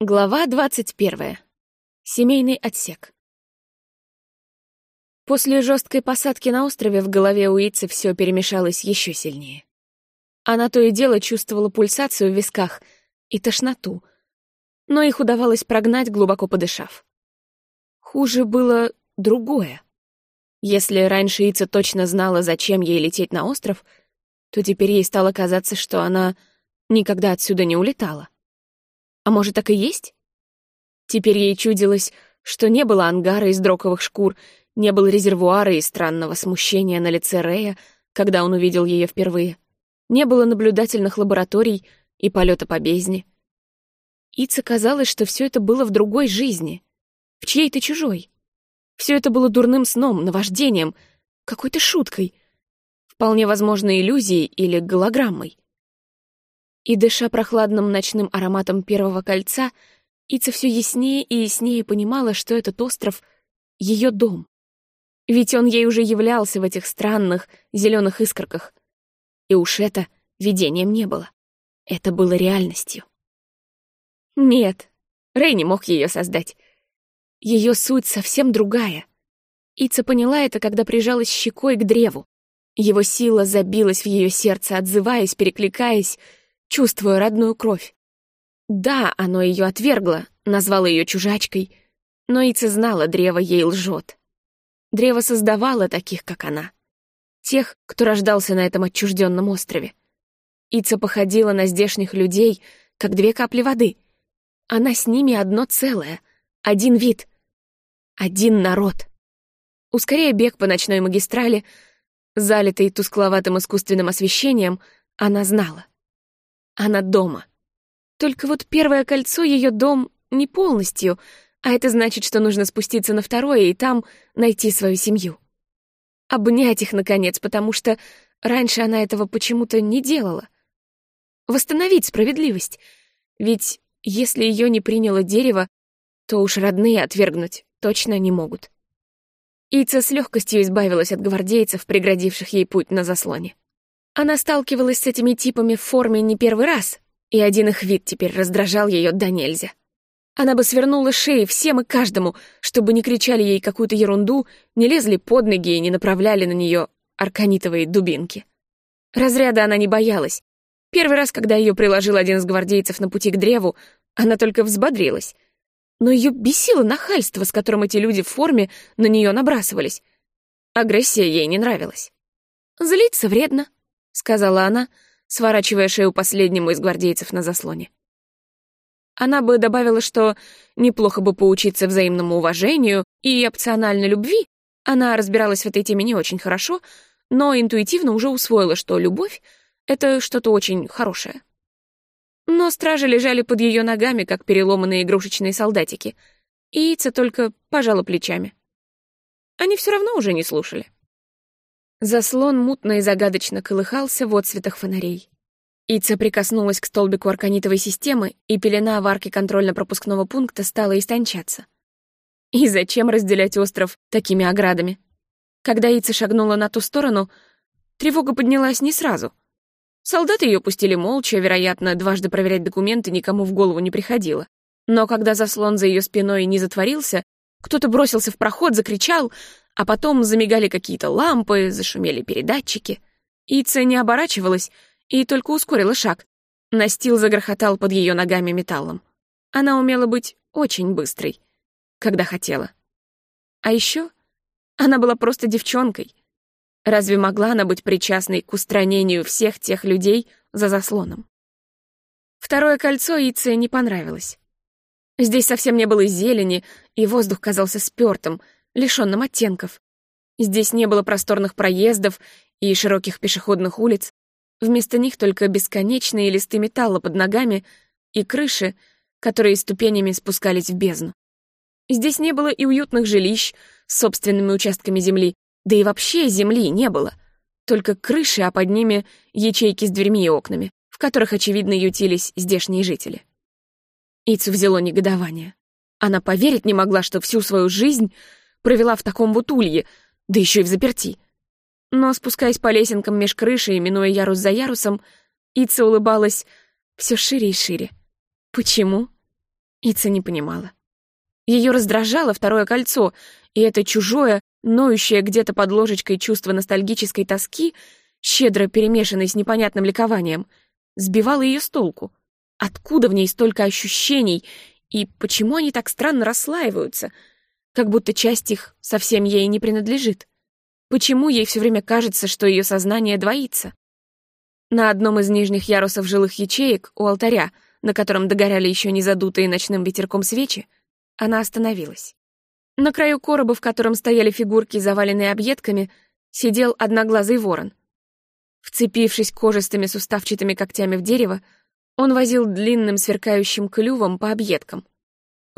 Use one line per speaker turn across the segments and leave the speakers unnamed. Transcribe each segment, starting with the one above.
Глава двадцать первая. Семейный отсек. После жесткой посадки на острове в голове у Ицы все перемешалось еще сильнее. Она то и дело чувствовала пульсацию в висках и тошноту, но их удавалось прогнать, глубоко подышав. Хуже было другое. Если раньше Ица точно знала, зачем ей лететь на остров, то теперь ей стало казаться, что она никогда отсюда не улетала. А может, так и есть? Теперь ей чудилось, что не было ангара из дроковых шкур, не было резервуара и странного смущения на лице Рея, когда он увидел ее впервые. Не было наблюдательных лабораторий и полета по бездне. Ице казалось, что все это было в другой жизни, в чьей-то чужой. Все это было дурным сном, наваждением, какой-то шуткой, вполне возможно, иллюзией или голограммой. И, дыша прохладным ночным ароматом первого кольца, Ица все яснее и яснее понимала, что этот остров — ее дом. Ведь он ей уже являлся в этих странных зеленых искорках. И уж это видением не было. Это было реальностью. Нет, Рэй не мог ее создать. Ее суть совсем другая. Ица поняла это, когда прижалась щекой к древу. Его сила забилась в ее сердце, отзываясь, перекликаясь, чувствуя родную кровь. Да, оно ее отвергло, назвало ее чужачкой, но Ица знала, древо ей лжет. Древо создавало таких, как она. Тех, кто рождался на этом отчужденном острове. Ица походила на здешних людей, как две капли воды. Она с ними одно целое, один вид, один народ. Ускоряя бег по ночной магистрали, залитой тускловатым искусственным освещением, она знала. Она дома. Только вот первое кольцо — ее дом не полностью, а это значит, что нужно спуститься на второе и там найти свою семью. Обнять их, наконец, потому что раньше она этого почему-то не делала. Восстановить справедливость. Ведь если ее не приняло дерево, то уж родные отвергнуть точно не могут. Ица с легкостью избавилась от гвардейцев, преградивших ей путь на заслоне. Она сталкивалась с этими типами в форме не первый раз, и один их вид теперь раздражал ее до нельзя. Она бы свернула шеи всем и каждому, чтобы не кричали ей какую-то ерунду, не лезли под ноги и не направляли на нее арканитовые дубинки. Разряда она не боялась. Первый раз, когда ее приложил один из гвардейцев на пути к древу, она только взбодрилась. Но ее бесило нахальство, с которым эти люди в форме на нее набрасывались. Агрессия ей не нравилась. Злиться вредно, сказала она, сворачивая шею последнему из гвардейцев на заслоне. Она бы добавила, что неплохо бы поучиться взаимному уважению и опциональной любви. Она разбиралась в этой теме не очень хорошо, но интуитивно уже усвоила, что любовь — это что-то очень хорошее. Но стражи лежали под ее ногами, как переломанные игрушечные солдатики, и Яйца только пожала плечами. Они все равно уже не слушали. Заслон мутно и загадочно колыхался в отсветах фонарей. Ица прикоснулась к столбику арканитовой системы, и пелена в контрольно-пропускного пункта стала истончаться. И зачем разделять остров такими оградами? Когда Ица шагнула на ту сторону, тревога поднялась не сразу. Солдаты ее пустили молча, вероятно, дважды проверять документы никому в голову не приходило. Но когда заслон за ее спиной не затворился, кто-то бросился в проход, закричал, а потом замигали какие-то лампы, зашумели передатчики. Ица не оборачивалась и только ускорила шаг. Настил загрохотал под ее ногами металлом. Она умела быть очень быстрой, когда хотела. А еще она была просто девчонкой. Разве могла она быть причастной к устранению всех тех людей за заслоном? Второе кольцо Ице не понравилось. Здесь совсем не было зелени, и воздух казался спёртым — лишённым оттенков. Здесь не было просторных проездов и широких пешеходных улиц. Вместо них только бесконечные листы металла под ногами и крыши, которые ступенями спускались в бездну. Здесь не было и уютных жилищ с собственными участками земли, да и вообще земли не было. Только крыши, а под ними ячейки с дверьми и окнами, в которых, очевидно, ютились здешние жители. Ицу взяло негодование. Она поверить не могла, что всю свою жизнь провела в таком вот улье, да еще и в заперти. Но, спускаясь по лесенкам меж крыши минуя ярус за ярусом, Ица улыбалась все шире и шире. Почему? Ица не понимала. Ее раздражало второе кольцо, и это чужое, ноющее где-то под ложечкой чувство ностальгической тоски, щедро перемешанной с непонятным ликованием, сбивало ее с толку. Откуда в ней столько ощущений, и почему они так странно расслаиваются, как будто часть их совсем ей не принадлежит? Почему ей все время кажется, что ее сознание двоится? На одном из нижних ярусов жилых ячеек у алтаря, на котором догоряли еще не задутые ночным ветерком свечи, она остановилась. На краю короба, в котором стояли фигурки, заваленные объедками, сидел одноглазый ворон. Вцепившись кожистыми суставчатыми когтями в дерево, он возил длинным сверкающим клювом по объедкам.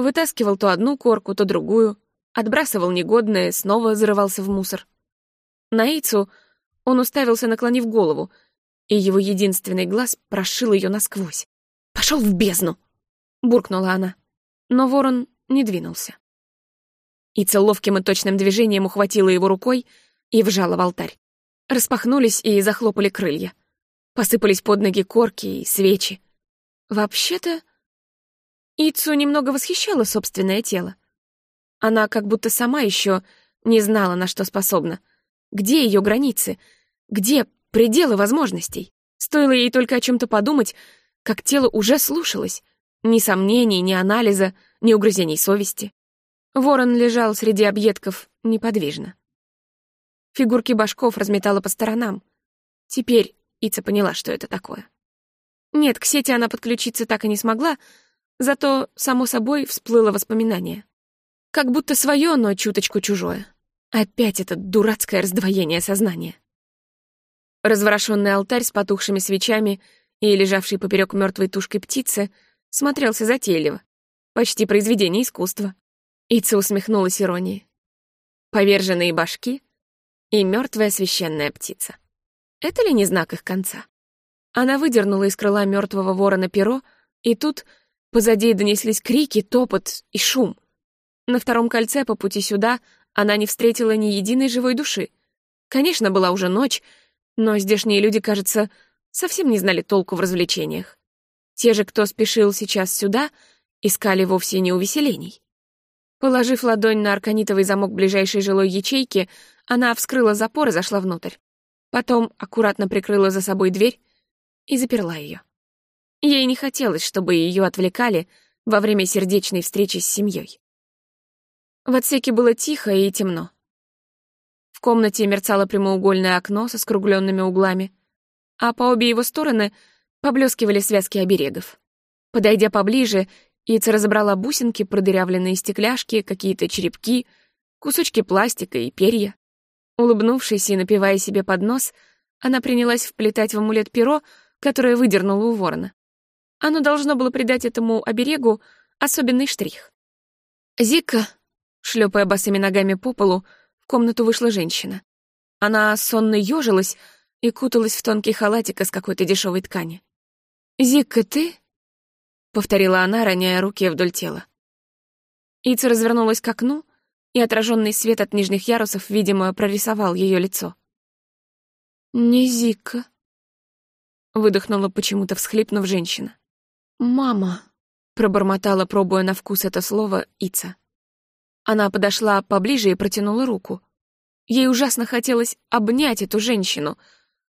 Вытаскивал то одну корку, то другую, отбрасывал негодное, снова зарывался в мусор. На Ицу он уставился, наклонив голову, и его единственный глаз прошил ее насквозь. «Пошел в бездну!» — буркнула она. Но ворон не двинулся. Ица ловким и точным движением ухватила его рукой и вжала в алтарь. Распахнулись и захлопали крылья. Посыпались под ноги корки и свечи. Вообще-то, Ицу немного восхищала собственное тело. Она как будто сама еще не знала, на что способна. Где ее границы? Где пределы возможностей? Стоило ей только о чем-то подумать, как тело уже слушалось. Ни сомнений, ни анализа, ни угрызений совести. Ворон лежал среди объедков неподвижно. Фигурки башков разметала по сторонам. Теперь Ица поняла, что это такое. Нет, к сети она подключиться так и не смогла, зато, само собой, всплыло воспоминание. Как будто свое, но чуточку чужое. Опять это дурацкое раздвоение сознания. Разворошенный алтарь с потухшими свечами и лежавший поперек мертвой тушкой птицы смотрелся затейливо. Почти произведение искусства. Ица усмехнулась иронией. Поверженные башки и мертвая священная птица. Это ли не знак их конца? Она выдернула из крыла мертвого ворона перо, и тут позади донеслись крики, топот и шум. На втором кольце по пути сюда она не встретила ни единой живой души. Конечно, была уже ночь, но здешние люди, кажется, совсем не знали толку в развлечениях. Те же, кто спешил сейчас сюда, искали вовсе не увеселений. Положив ладонь на арканитовый замок ближайшей жилой ячейки, она вскрыла запор и зашла внутрь. Потом аккуратно прикрыла за собой дверь и заперла ее. Ей не хотелось, чтобы ее отвлекали во время сердечной встречи с семьей. В отсеке было тихо и темно. В комнате мерцало прямоугольное окно со скругленными углами, а по обе его стороны поблескивали связки оберегов. Подойдя поближе, Ица разобрала бусинки, продырявленные стекляшки, какие-то черепки, кусочки пластика и перья. Улыбнувшись и напивая себе под нос, она принялась вплетать в амулет перо, которое выдернула у ворона. Оно должно было придать этому оберегу особенный штрих. «Зика», шлепая босыми ногами по полу, в комнату вышла женщина. Она сонно ёжилась и куталась в тонкий халатик из какой-то дешевой ткани. «Зикка, ты?» — повторила она, роняя руки вдоль тела. Ица развернулась к окну, и отраженный свет от нижних ярусов, видимо, прорисовал ее лицо. «Не Зика», — выдохнула почему-то, всхлипнув женщина. «Мама», — пробормотала, пробуя на вкус это слово, Ица. Она подошла поближе и протянула руку. Ей ужасно хотелось обнять эту женщину,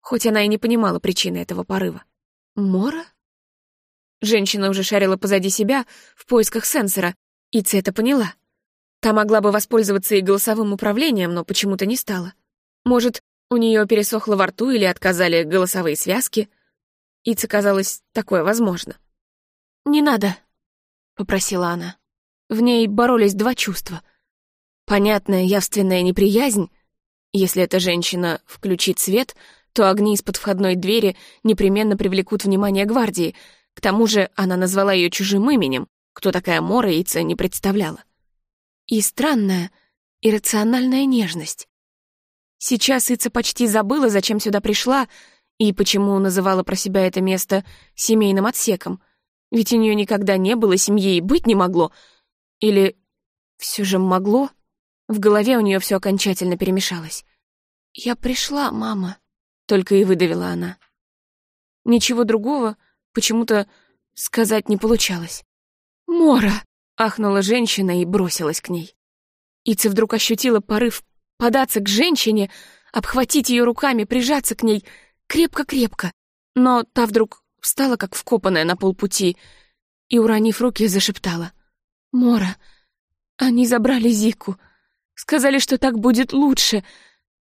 хоть она и не понимала причины этого порыва. «Мора?» Женщина уже шарила позади себя в поисках сенсора, и Ца это поняла. Та могла бы воспользоваться и голосовым управлением, но почему-то не стала. Может, у нее пересохло во рту или отказали голосовые связки. Ице казалось, такое возможно. «Не надо», — попросила она. В ней боролись два чувства. Понятная явственная неприязнь. Если эта женщина включит свет, то огни из-под входной двери непременно привлекут внимание гвардии — к тому же она назвала ее чужим именем, кто такая Мора Ица не представляла. И странная, иррациональная нежность. Сейчас Ица почти забыла, зачем сюда пришла и почему называла про себя это место семейным отсеком. Ведь у нее никогда не было семьи и быть не могло. Или все же могло? В голове у нее все окончательно перемешалось. «Я пришла, мама», — только и выдавила она. Ничего другого — Почему-то сказать не получалось. «Мора!» — ахнула женщина и бросилась к ней. Ица вдруг ощутила порыв податься к женщине, обхватить ее руками, прижаться к ней крепко-крепко. Но та вдруг встала, как вкопанная на полпути, и, уронив руки, зашептала. «Мора, они забрали Зику. Сказали, что так будет лучше.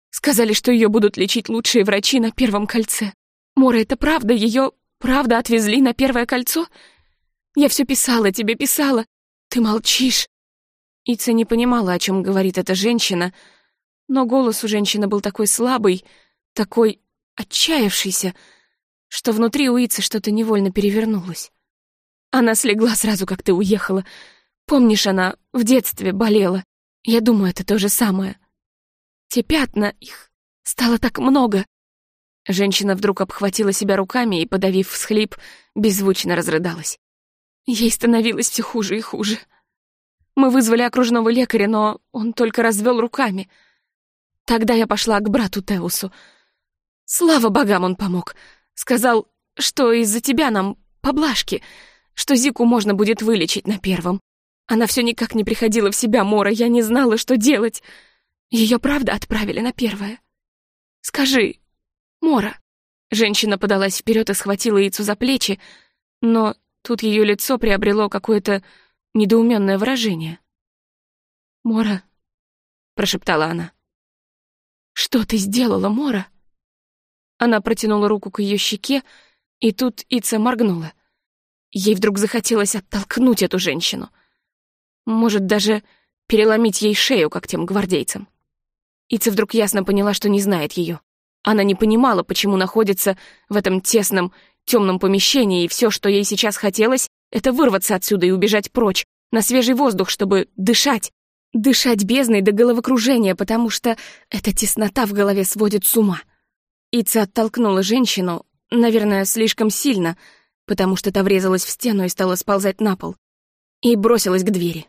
Сказали, что ее будут лечить лучшие врачи на Первом кольце. Мора, это правда? Ее правда отвезли на Первое кольцо? Я все писала тебе, писала. Ты молчишь». Ица не понимала, о чем говорит эта женщина, но голос у женщины был такой слабый, такой отчаявшийся, что внутри у Ицы что-то невольно перевернулось. Она слегла сразу, как ты уехала. Помнишь, она в детстве болела. Я думаю, это то же самое. Те пятна, их стало так много. Женщина вдруг обхватила себя руками и, подавив всхлип, беззвучно разрыдалась. Ей становилось все хуже и хуже. Мы вызвали окружного лекаря, но он только развел руками. Тогда я пошла к брату Теусу. Слава богам, он помог. Сказал, что из-за тебя нам поблажки, что Зику можно будет вылечить на первом. Она все никак не приходила в себя, Мора, я не знала, что делать. Ее правда отправили на первое? Скажи, Мора. Женщина подалась вперед и схватила яйцо за плечи, но тут ее лицо приобрело какое-то недоуменное выражение. «Мора», — прошептала она. «Что ты сделала, Мора?» Она протянула руку к ее щеке, и тут Ица моргнула. Ей вдруг захотелось оттолкнуть эту женщину. Может, даже переломить ей шею, как тем гвардейцам. Ица вдруг ясно поняла, что не знает ее. Она не понимала, почему находится в этом тесном, темном помещении, и все, что ей сейчас хотелось, это вырваться отсюда и убежать прочь, на свежий воздух, чтобы дышать. Дышать бездной до головокружения, потому что эта теснота в голове сводит с ума. Ица оттолкнула женщину, наверное, слишком сильно, потому что та врезалась в стену и стала сползать на пол, и бросилась к двери.